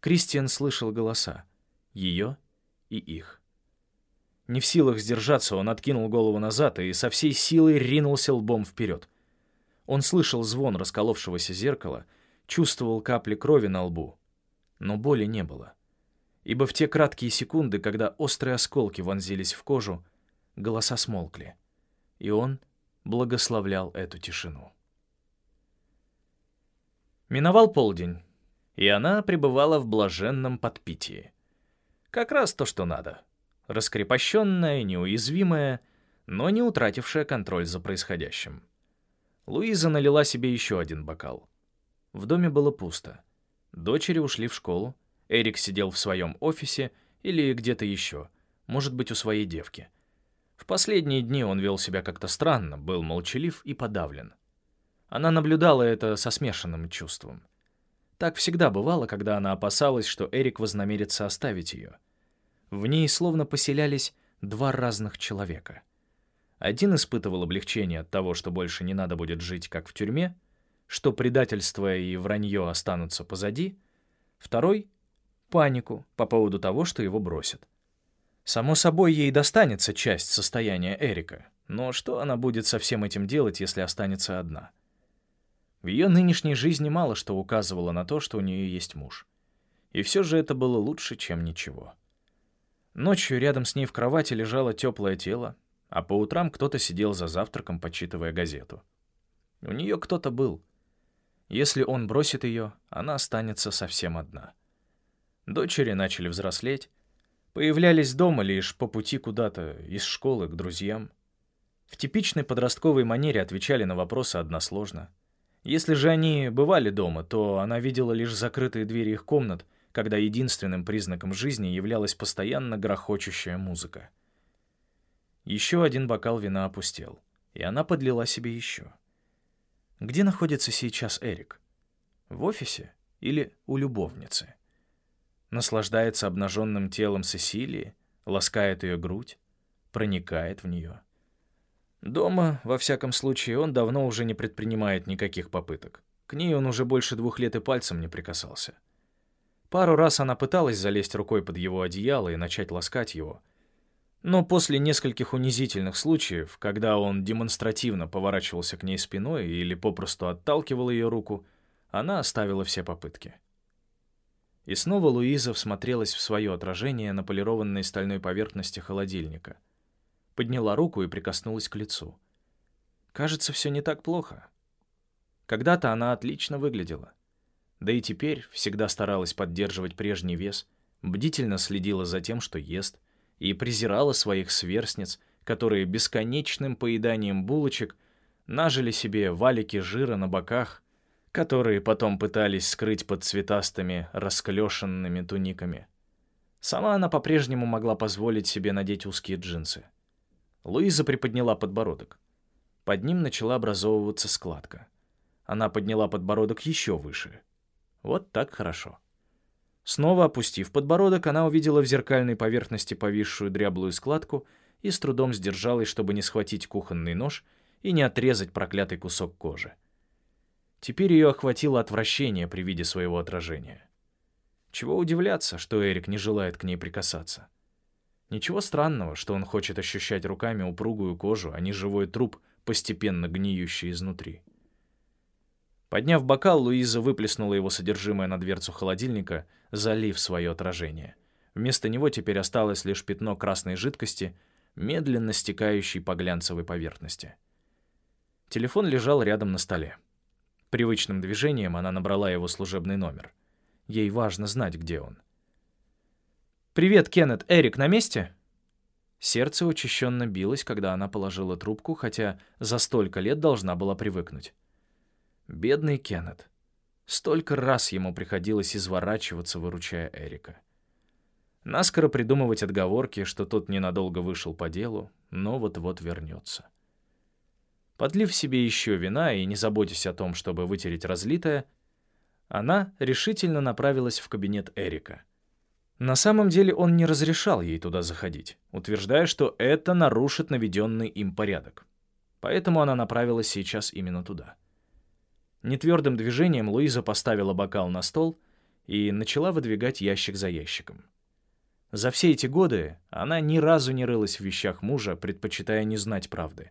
Кристиан слышал голоса, ее и их. Не в силах сдержаться, он откинул голову назад и со всей силой ринулся лбом вперед. Он слышал звон расколовшегося зеркала, чувствовал капли крови на лбу, но боли не было. Ибо в те краткие секунды, когда острые осколки вонзились в кожу, голоса смолкли, и он благословлял эту тишину. Миновал полдень, и она пребывала в блаженном подпитии. Как раз то, что надо. Раскрепощенная, неуязвимая, но не утратившая контроль за происходящим. Луиза налила себе еще один бокал. В доме было пусто. Дочери ушли в школу. Эрик сидел в своем офисе или где-то еще, может быть, у своей девки. В последние дни он вел себя как-то странно, был молчалив и подавлен. Она наблюдала это со смешанным чувством. Так всегда бывало, когда она опасалась, что Эрик вознамерится оставить ее. В ней словно поселялись два разных человека. Один испытывал облегчение от того, что больше не надо будет жить, как в тюрьме, что предательство и вранье останутся позади, второй — панику по поводу того, что его бросят. Само собой, ей достанется часть состояния Эрика, но что она будет со всем этим делать, если останется одна? В ее нынешней жизни мало что указывало на то, что у нее есть муж. И все же это было лучше, чем ничего. Ночью рядом с ней в кровати лежало теплое тело, а по утрам кто-то сидел за завтраком, почитывая газету. У нее кто-то был. Если он бросит ее, она останется совсем одна. Дочери начали взрослеть, появлялись дома лишь по пути куда-то, из школы к друзьям. В типичной подростковой манере отвечали на вопросы односложно. Если же они бывали дома, то она видела лишь закрытые двери их комнат, когда единственным признаком жизни являлась постоянно грохочущая музыка. Еще один бокал вина опустел, и она подлила себе еще. Где находится сейчас Эрик? В офисе или у любовницы? Наслаждается обнаженным телом Сесилии, ласкает ее грудь, проникает в нее. Дома, во всяком случае, он давно уже не предпринимает никаких попыток. К ней он уже больше двух лет и пальцем не прикасался. Пару раз она пыталась залезть рукой под его одеяло и начать ласкать его, но после нескольких унизительных случаев, когда он демонстративно поворачивался к ней спиной или попросту отталкивал ее руку, она оставила все попытки. И снова Луиза всмотрелась в свое отражение на полированной стальной поверхности холодильника. Подняла руку и прикоснулась к лицу. Кажется, все не так плохо. Когда-то она отлично выглядела. Да и теперь всегда старалась поддерживать прежний вес, бдительно следила за тем, что ест — и презирала своих сверстниц, которые бесконечным поеданием булочек нажили себе валики жира на боках, которые потом пытались скрыть под цветастыми, расклешенными туниками. Сама она по-прежнему могла позволить себе надеть узкие джинсы. Луиза приподняла подбородок. Под ним начала образовываться складка. Она подняла подбородок еще выше. Вот так хорошо. Снова опустив подбородок, она увидела в зеркальной поверхности повисшую дряблую складку и с трудом сдержалась, чтобы не схватить кухонный нож и не отрезать проклятый кусок кожи. Теперь ее охватило отвращение при виде своего отражения. Чего удивляться, что Эрик не желает к ней прикасаться. Ничего странного, что он хочет ощущать руками упругую кожу, а не живой труп, постепенно гниющий изнутри. Подняв бокал, Луиза выплеснула его содержимое на дверцу холодильника, залив свое отражение. Вместо него теперь осталось лишь пятно красной жидкости, медленно стекающей по глянцевой поверхности. Телефон лежал рядом на столе. Привычным движением она набрала его служебный номер. Ей важно знать, где он. «Привет, Кеннет. Эрик на месте?» Сердце учащенно билось, когда она положила трубку, хотя за столько лет должна была привыкнуть. Бедный Кеннет. Столько раз ему приходилось изворачиваться, выручая Эрика. Наскоро придумывать отговорки, что тот ненадолго вышел по делу, но вот-вот вернется. Подлив себе еще вина и не заботясь о том, чтобы вытереть разлитое, она решительно направилась в кабинет Эрика. На самом деле он не разрешал ей туда заходить, утверждая, что это нарушит наведенный им порядок. Поэтому она направилась сейчас именно туда. Нетвердым движением Луиза поставила бокал на стол и начала выдвигать ящик за ящиком. За все эти годы она ни разу не рылась в вещах мужа, предпочитая не знать правды.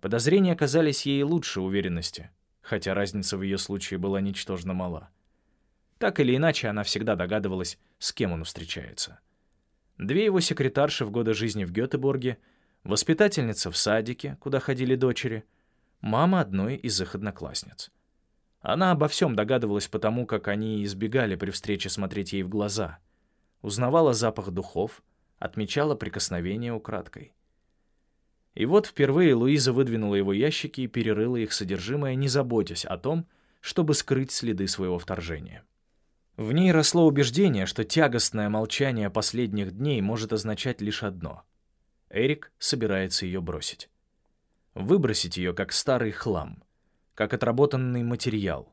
Подозрения казались ей лучше уверенности, хотя разница в ее случае была ничтожно мала. Так или иначе, она всегда догадывалась, с кем он встречается. Две его секретарши в годы жизни в Гетеборге, воспитательница в садике, куда ходили дочери — мама одной из их одноклассниц. Она обо всем догадывалась потому, как они избегали при встрече смотреть ей в глаза. Узнавала запах духов, отмечала прикосновение украдкой. И вот впервые Луиза выдвинула его ящики и перерыла их содержимое, не заботясь о том, чтобы скрыть следы своего вторжения. В ней росло убеждение, что тягостное молчание последних дней может означать лишь одно — Эрик собирается ее бросить выбросить ее как старый хлам, как отработанный материал.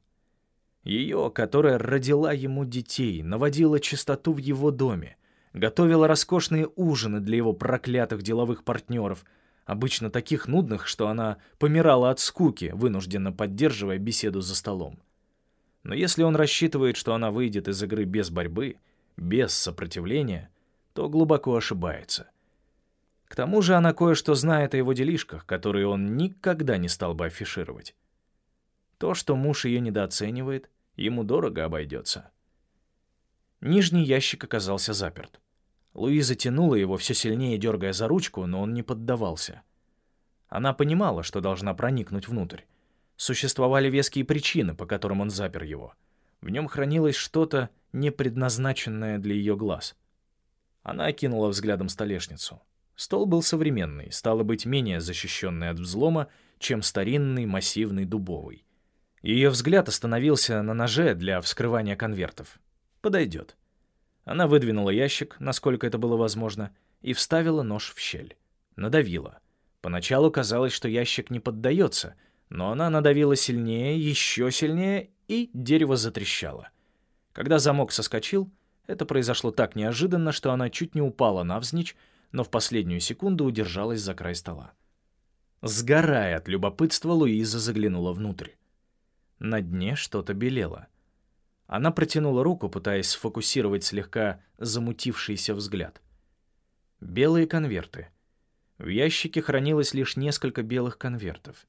Ее, которая родила ему детей, наводила чистоту в его доме, Готовила роскошные ужины для его проклятых деловых партнеров, обычно таких нудных, что она помирала от скуки, вынужденно поддерживая беседу за столом. Но если он рассчитывает, что она выйдет из игры без борьбы, без сопротивления, то глубоко ошибается. К тому же она кое-что знает о его делишках, которые он никогда не стал бы афишировать. То, что муж ее недооценивает, ему дорого обойдется. Нижний ящик оказался заперт. Луиза тянула его, все сильнее дергая за ручку, но он не поддавался. Она понимала, что должна проникнуть внутрь. Существовали веские причины, по которым он запер его. В нем хранилось что-то, не предназначенное для ее глаз. Она окинула взглядом столешницу. Стол был современный, стало быть, менее защищенный от взлома, чем старинный массивный дубовый. Ее взгляд остановился на ноже для вскрывания конвертов. Подойдет. Она выдвинула ящик, насколько это было возможно, и вставила нож в щель. Надавила. Поначалу казалось, что ящик не поддается, но она надавила сильнее, еще сильнее, и дерево затрещало. Когда замок соскочил, это произошло так неожиданно, что она чуть не упала навзничь, но в последнюю секунду удержалась за край стола. Сгорая от любопытства, Луиза заглянула внутрь. На дне что-то белело. Она протянула руку, пытаясь сфокусировать слегка замутившийся взгляд. Белые конверты. В ящике хранилось лишь несколько белых конвертов.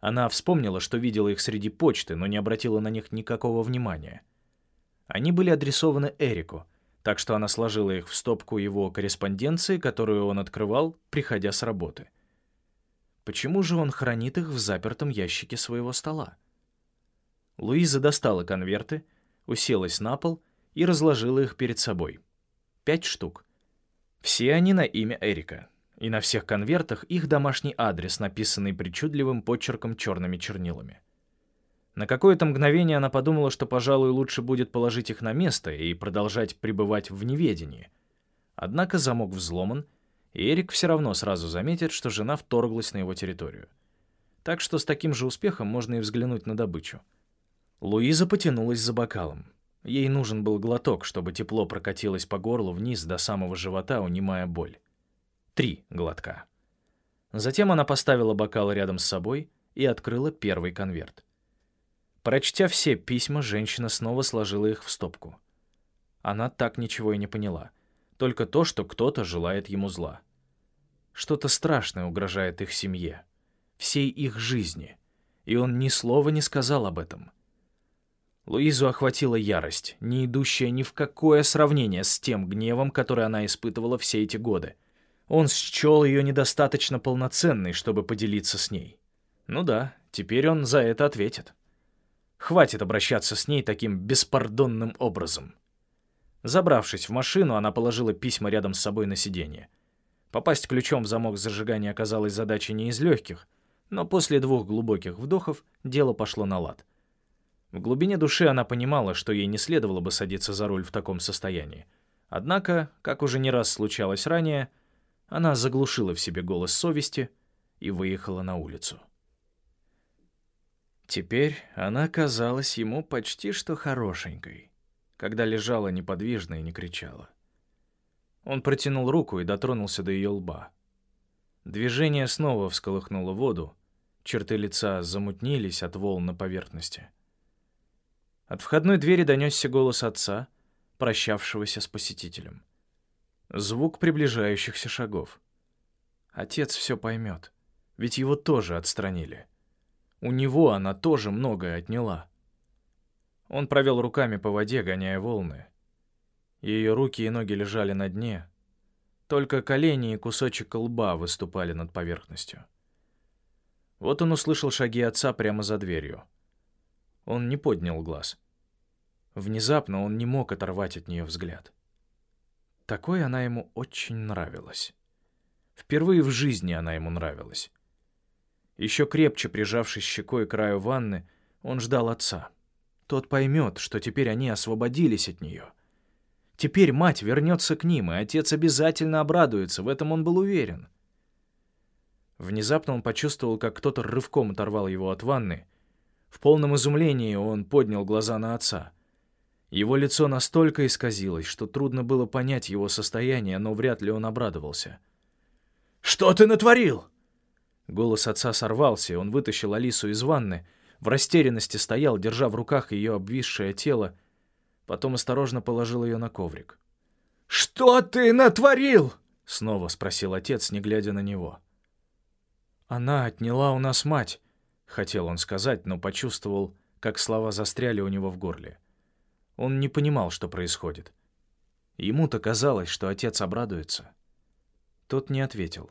Она вспомнила, что видела их среди почты, но не обратила на них никакого внимания. Они были адресованы Эрику, так что она сложила их в стопку его корреспонденции, которую он открывал, приходя с работы. Почему же он хранит их в запертом ящике своего стола? Луиза достала конверты, уселась на пол и разложила их перед собой. Пять штук. Все они на имя Эрика. И на всех конвертах их домашний адрес, написанный причудливым почерком черными чернилами. На какое-то мгновение она подумала, что, пожалуй, лучше будет положить их на место и продолжать пребывать в неведении. Однако замок взломан, и Эрик все равно сразу заметит, что жена вторглась на его территорию. Так что с таким же успехом можно и взглянуть на добычу. Луиза потянулась за бокалом. Ей нужен был глоток, чтобы тепло прокатилось по горлу вниз до самого живота, унимая боль. Три глотка. Затем она поставила бокал рядом с собой и открыла первый конверт. Прочтя все письма, женщина снова сложила их в стопку. Она так ничего и не поняла. Только то, что кто-то желает ему зла. Что-то страшное угрожает их семье, всей их жизни, и он ни слова не сказал об этом — Луизу охватила ярость, не идущая ни в какое сравнение с тем гневом, который она испытывала все эти годы. Он счел ее недостаточно полноценной, чтобы поделиться с ней. Ну да, теперь он за это ответит. Хватит обращаться с ней таким беспардонным образом. Забравшись в машину, она положила письма рядом с собой на сиденье. Попасть ключом в замок зажигания оказалось задачей не из легких, но после двух глубоких вдохов дело пошло на лад — в глубине души она понимала, что ей не следовало бы садиться за руль в таком состоянии. Однако, как уже не раз случалось ранее, она заглушила в себе голос совести и выехала на улицу. Теперь она казалась ему почти что хорошенькой, когда лежала неподвижно и не кричала. Он протянул руку и дотронулся до ее лба. Движение снова всколыхнуло воду, черты лица замутнились от волн на поверхности — от входной двери донесся голос отца, прощавшегося с посетителем. Звук приближающихся шагов. Отец все поймет, ведь его тоже отстранили. У него она тоже многое отняла. Он провел руками по воде, гоняя волны. Ее руки и ноги лежали на дне, только колени и кусочек лба выступали над поверхностью. Вот он услышал шаги отца прямо за дверью. Он не поднял глаз. Внезапно он не мог оторвать от нее взгляд. Такой она ему очень нравилась. Впервые в жизни она ему нравилась. Еще крепче прижавшись щекой к краю ванны, он ждал отца. Тот поймет, что теперь они освободились от нее. Теперь мать вернется к ним, и отец обязательно обрадуется, в этом он был уверен. Внезапно он почувствовал, как кто-то рывком оторвал его от ванны, в полном изумлении он поднял глаза на отца. Его лицо настолько исказилось, что трудно было понять его состояние, но вряд ли он обрадовался. «Что ты натворил?» Голос отца сорвался, он вытащил Алису из ванны, в растерянности стоял, держа в руках ее обвисшее тело, потом осторожно положил ее на коврик. «Что ты натворил?» — снова спросил отец, не глядя на него. «Она отняла у нас мать», — хотел он сказать, но почувствовал, как слова застряли у него в горле. Он не понимал, что происходит. Ему-то казалось, что отец обрадуется. Тот не ответил.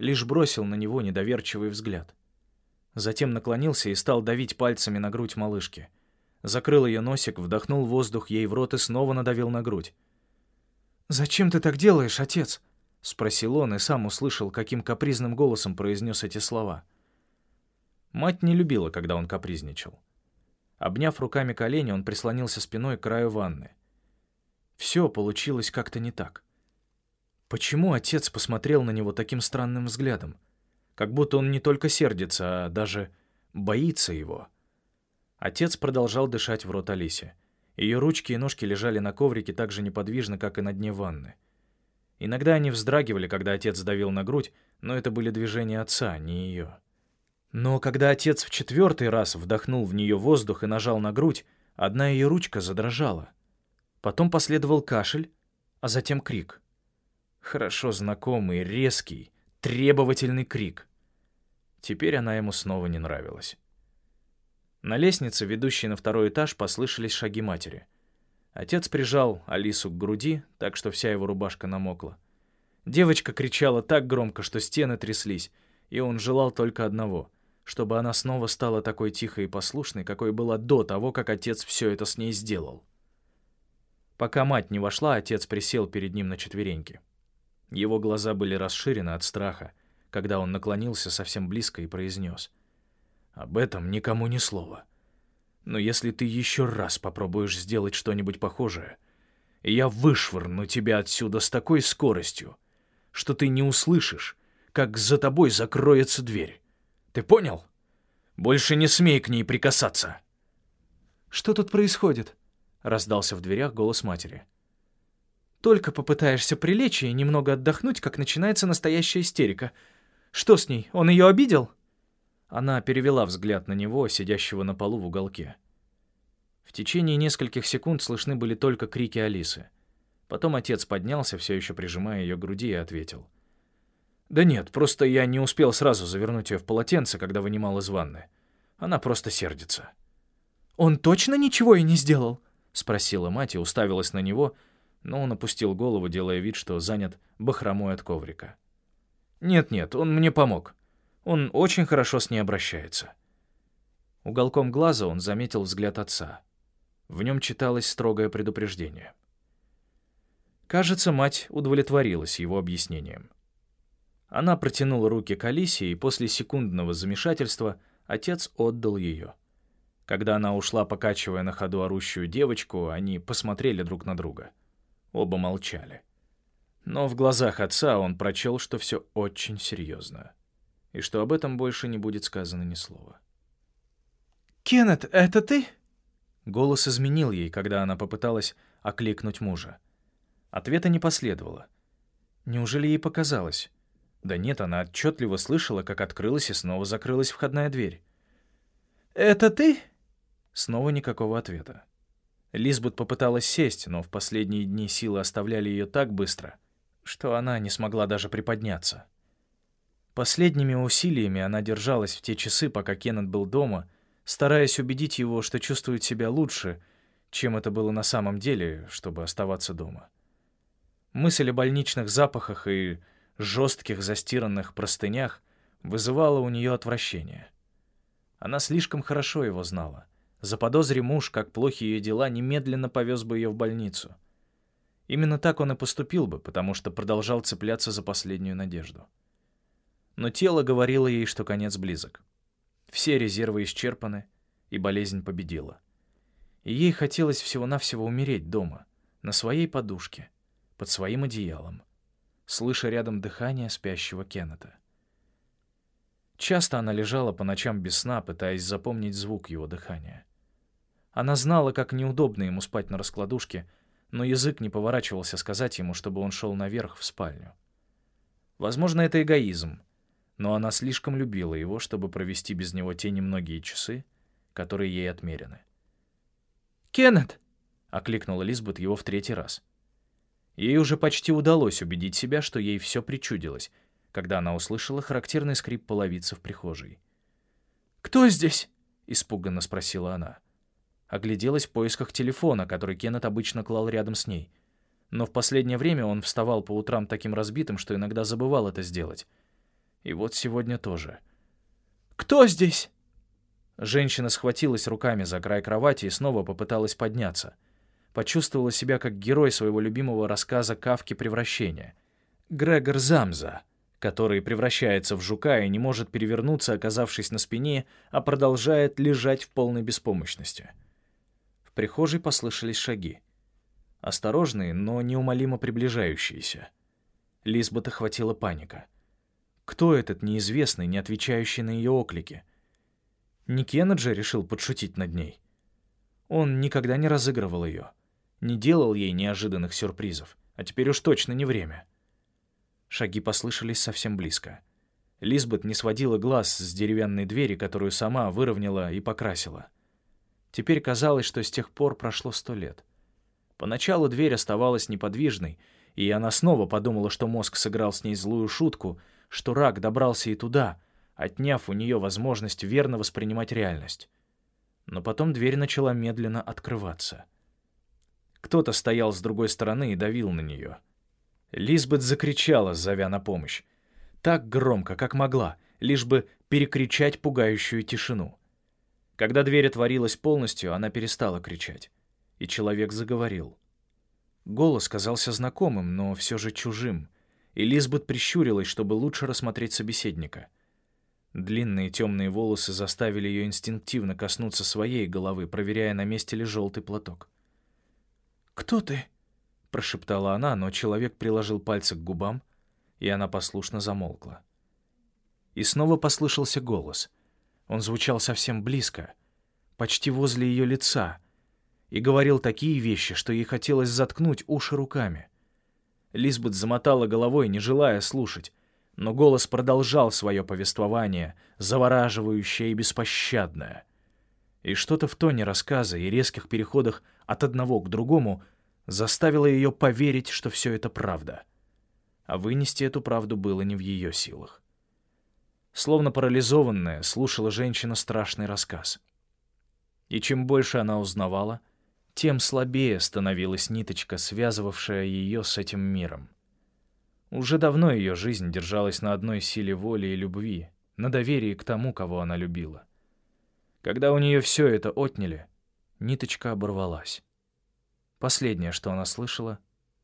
Лишь бросил на него недоверчивый взгляд. Затем наклонился и стал давить пальцами на грудь малышки. Закрыл ее носик, вдохнул воздух ей в рот и снова надавил на грудь. «Зачем ты так делаешь, отец?» — спросил он и сам услышал, каким капризным голосом произнес эти слова. Мать не любила, когда он капризничал. Обняв руками колени, он прислонился спиной к краю ванны. Все получилось как-то не так. Почему отец посмотрел на него таким странным взглядом? Как будто он не только сердится, а даже боится его. Отец продолжал дышать в рот Алисе. Ее ручки и ножки лежали на коврике так же неподвижно, как и на дне ванны. Иногда они вздрагивали, когда отец давил на грудь, но это были движения отца, не ее. Но когда отец в четвертый раз вдохнул в нее воздух и нажал на грудь, одна ее ручка задрожала. Потом последовал кашель, а затем крик. Хорошо знакомый, резкий, требовательный крик. Теперь она ему снова не нравилась. На лестнице, ведущей на второй этаж, послышались шаги матери. Отец прижал Алису к груди, так что вся его рубашка намокла. Девочка кричала так громко, что стены тряслись, и он желал только одного чтобы она снова стала такой тихой и послушной, какой была до того, как отец все это с ней сделал. Пока мать не вошла, отец присел перед ним на четвереньки. Его глаза были расширены от страха, когда он наклонился совсем близко и произнес. «Об этом никому ни слова. Но если ты еще раз попробуешь сделать что-нибудь похожее, я вышвырну тебя отсюда с такой скоростью, что ты не услышишь, как за тобой закроется дверь. Ты понял? Больше не смей к ней прикасаться!» «Что тут происходит?» — раздался в дверях голос матери. «Только попытаешься прилечь и немного отдохнуть, как начинается настоящая истерика. Что с ней? Он ее обидел?» Она перевела взгляд на него, сидящего на полу в уголке. В течение нескольких секунд слышны были только крики Алисы. Потом отец поднялся, все еще прижимая ее к груди, и ответил — «Да нет, просто я не успел сразу завернуть ее в полотенце, когда вынимал из ванны. Она просто сердится». «Он точно ничего и не сделал?» — спросила мать и уставилась на него, но он опустил голову, делая вид, что занят бахромой от коврика. «Нет-нет, он мне помог. Он очень хорошо с ней обращается». Уголком глаза он заметил взгляд отца. В нем читалось строгое предупреждение. Кажется, мать удовлетворилась его объяснением. Она протянула руки к Алисе, и после секундного замешательства отец отдал ее. Когда она ушла, покачивая на ходу орущую девочку, они посмотрели друг на друга. Оба молчали. Но в глазах отца он прочел, что все очень серьезно, и что об этом больше не будет сказано ни слова. «Кеннет, это ты?» Голос изменил ей, когда она попыталась окликнуть мужа. Ответа не последовало. Неужели ей показалось? Да нет, она отчетливо слышала, как открылась и снова закрылась входная дверь. «Это ты?» Снова никакого ответа. Лизбет попыталась сесть, но в последние дни силы оставляли ее так быстро, что она не смогла даже приподняться. Последними усилиями она держалась в те часы, пока Кеннет был дома, стараясь убедить его, что чувствует себя лучше, чем это было на самом деле, чтобы оставаться дома. Мысль о больничных запахах и жестких застиранных простынях вызывало у нее отвращение. Она слишком хорошо его знала. Заподозри муж, как плохи ее дела, немедленно повез бы ее в больницу. Именно так он и поступил бы, потому что продолжал цепляться за последнюю надежду. Но тело говорило ей, что конец близок. Все резервы исчерпаны, и болезнь победила. И ей хотелось всего-навсего умереть дома, на своей подушке, под своим одеялом, слыша рядом дыхание спящего Кеннета. Часто она лежала по ночам без сна, пытаясь запомнить звук его дыхания. Она знала, как неудобно ему спать на раскладушке, но язык не поворачивался сказать ему, чтобы он шел наверх в спальню. Возможно, это эгоизм, но она слишком любила его, чтобы провести без него те немногие часы, которые ей отмерены. «Кеннет!» — окликнула Лизбет его в третий раз. Ей уже почти удалось убедить себя, что ей все причудилось, когда она услышала характерный скрип половицы в прихожей. «Кто здесь?» — испуганно спросила она. Огляделась в поисках телефона, который Кеннет обычно клал рядом с ней. Но в последнее время он вставал по утрам таким разбитым, что иногда забывал это сделать. И вот сегодня тоже. «Кто здесь?» Женщина схватилась руками за край кровати и снова попыталась подняться. Почувствовала себя как герой своего любимого рассказа «Кавки превращения». Грегор Замза, который превращается в жука и не может перевернуться, оказавшись на спине, а продолжает лежать в полной беспомощности. Прихожей послышались шаги. Осторожные, но неумолимо приближающиеся. Лизбет охватила паника. Кто этот неизвестный, не отвечающий на ее оклики? Не Кеннеджи решил подшутить над ней. Он никогда не разыгрывал ее, не делал ей неожиданных сюрпризов, а теперь уж точно не время. Шаги послышались совсем близко. Лизбет не сводила глаз с деревянной двери, которую сама выровняла и покрасила. Теперь казалось, что с тех пор прошло сто лет. Поначалу дверь оставалась неподвижной, и она снова подумала, что мозг сыграл с ней злую шутку, что рак добрался и туда — отняв у нее возможность верно воспринимать реальность. Но потом дверь начала медленно открываться. Кто-то стоял с другой стороны и давил на нее. Лизбет закричала, зовя на помощь. Так громко, как могла, лишь бы перекричать пугающую тишину. Когда дверь отворилась полностью, она перестала кричать. И человек заговорил. Голос казался знакомым, но все же чужим, и Лизбет прищурилась, чтобы лучше рассмотреть собеседника — Длинные темные волосы заставили ее инстинктивно коснуться своей головы, проверяя, на месте ли желтый платок. «Кто ты?» — прошептала она, но человек приложил пальцы к губам, и она послушно замолкла. И снова послышался голос. Он звучал совсем близко, почти возле ее лица, и говорил такие вещи, что ей хотелось заткнуть уши руками. Лизбет замотала головой, не желая слушать, но голос продолжал свое повествование, завораживающее и беспощадное. И что-то в тоне рассказа и резких переходах от одного к другому заставило ее поверить, что все это правда. А вынести эту правду было не в ее силах. Словно парализованная, слушала женщина страшный рассказ. И чем больше она узнавала, тем слабее становилась ниточка, связывавшая ее с этим миром. Уже давно ее жизнь держалась на одной силе воли и любви, на доверии к тому, кого она любила. Когда у нее все это отняли, ниточка оборвалась. Последнее, что она слышала,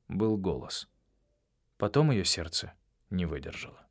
был голос. Потом ее сердце не выдержало.